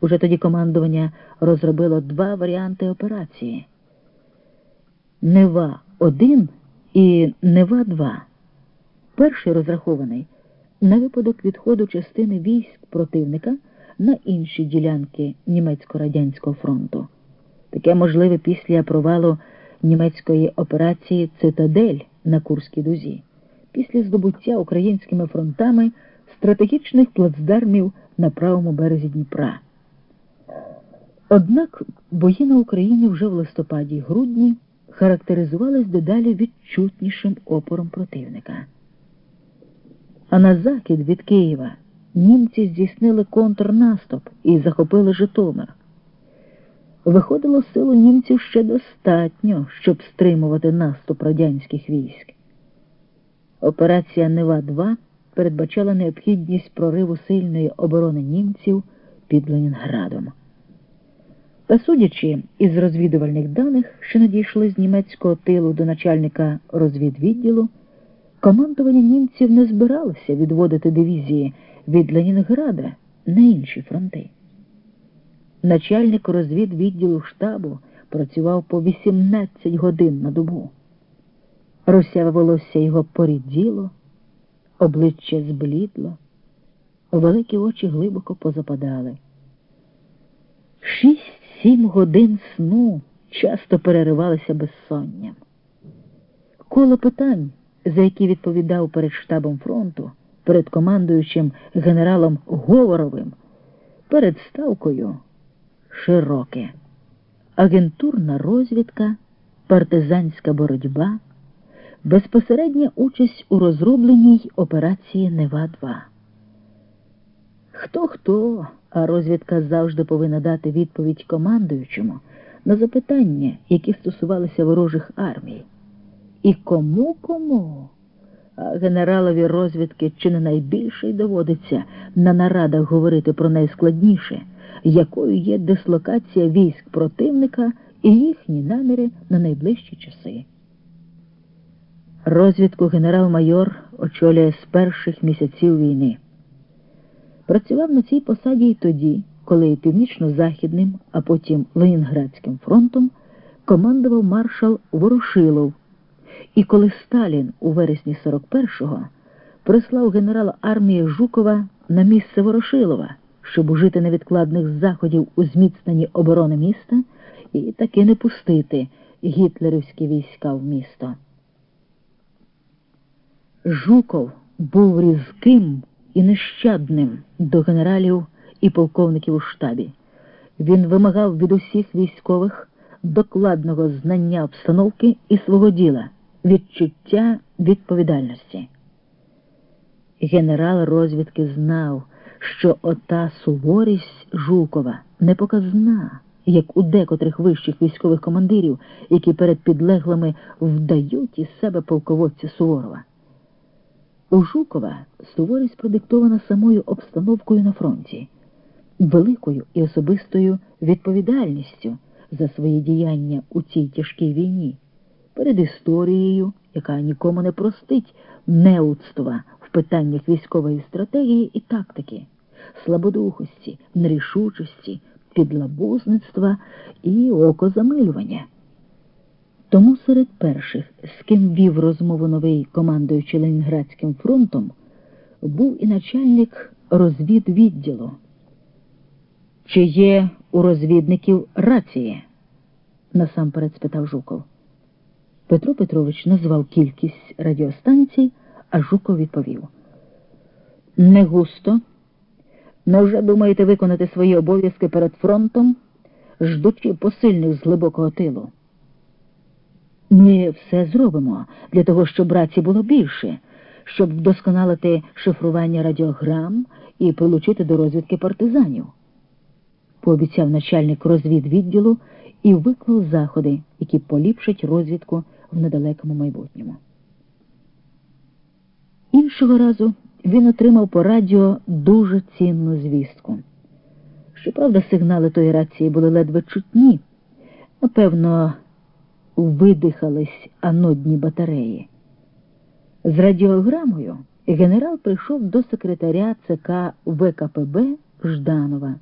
Уже тоді командування розробило два варіанти операції. Нева 1 і Нева 2 Перший розрахований на випадок відходу частини військ противника на інші ділянки німецько-радянського фронту. Таке можливе після провалу німецької операції Цитадель на Курській дузі, після здобуття українськими фронтами стратегічних плацдармів на правому березі Дніпра. Однак бої на Україні вже в листопаді грудні характеризувались дедалі відчутнішим опором противника. А на захід від Києва німці здійснили контрнаступ і захопили Житомир. Виходило силу німців ще достатньо, щоб стримувати наступ радянських військ. Операція Нева 2 передбачала необхідність прориву сильної оборони німців під Ленінградом. Та судячи із розвідувальних даних, що надійшли з німецького тилу до начальника розвідвідділу, командування німців не збиралося відводити дивізії від Ленінграда на інші фронти. Начальник розвідвідділу штабу працював по 18 годин на добу. Русяве волосся його порідділо, обличчя зблідло, великі очі глибоко позападали. Шість-сім годин сну часто переривалися безсонням. Коло питань, за які відповідав перед штабом фронту, перед командуючим генералом Говоровим, перед ставкою широке. Агентурна розвідка, партизанська боротьба, безпосередня участь у розробленій операції Нева-2. Хто хто, а розвідка завжди повинна дати відповідь командуючому на запитання, які стосувалися ворожих армій. І кому кому? А генералові розвідки чи не найбільше й доводиться на нарадах говорити про найскладніше, якою є дислокація військ противника і їхні наміри на найближчі часи. Розвідку генерал-майор очолює з перших місяців війни. Працював на цій посаді й тоді, коли північно-західним, а потім Ленінградським фронтом командував маршал Ворошилов. І коли Сталін у вересні 41-го прислав генерала армії Жукова на місце Ворошилова, щоб ужити невідкладних заходів у зміцненні оборони міста і таки не пустити гітлерівські війська в місто. Жуков був різким і нещадним до генералів і полковників у штабі. Він вимагав від усіх військових докладного знання обстановки і свого діла, відчуття відповідальності. Генерал розвідки знав, що ота суворість Жукова не показна, як у декотрих вищих військових командирів, які перед підлеглими вдають із себе полководця Суворова. У Жукова суворість продиктована самою обстановкою на фронті, великою і особистою відповідальністю за свої діяння у цій тяжкій війні, перед історією, яка нікому не простить неудства в питаннях військової стратегії і тактики, слабодухості, нерішучості, підлабузництва і окозамилювання. Тому серед перших, з ким вів розмову новий командуючий Ленінградським фронтом, був і начальник розвідвідділу. Чи є у розвідників рації? насамперед спитав Жуков. Петро Петрович назвав кількість радіостанцій, а Жуков відповів. Не густо. Невже думаєте виконати свої обов'язки перед фронтом, ждучи посильних з глибокого тилу? Ми все зробимо для того, щоб рацій було більше, щоб вдосконалити шифрування радіограм і прилучити до розвідки партизанів, пообіцяв начальник розвідвідділу і виклав заходи, які поліпшать розвідку в недалекому майбутньому. Іншого разу він отримав по радіо дуже цінну звістку. Щоправда, сигнали тої рації були ледве чутні, напевно, видихались анодні батареї. З радіограмою генерал прийшов до секретаря ЦК ВКПБ Жданова.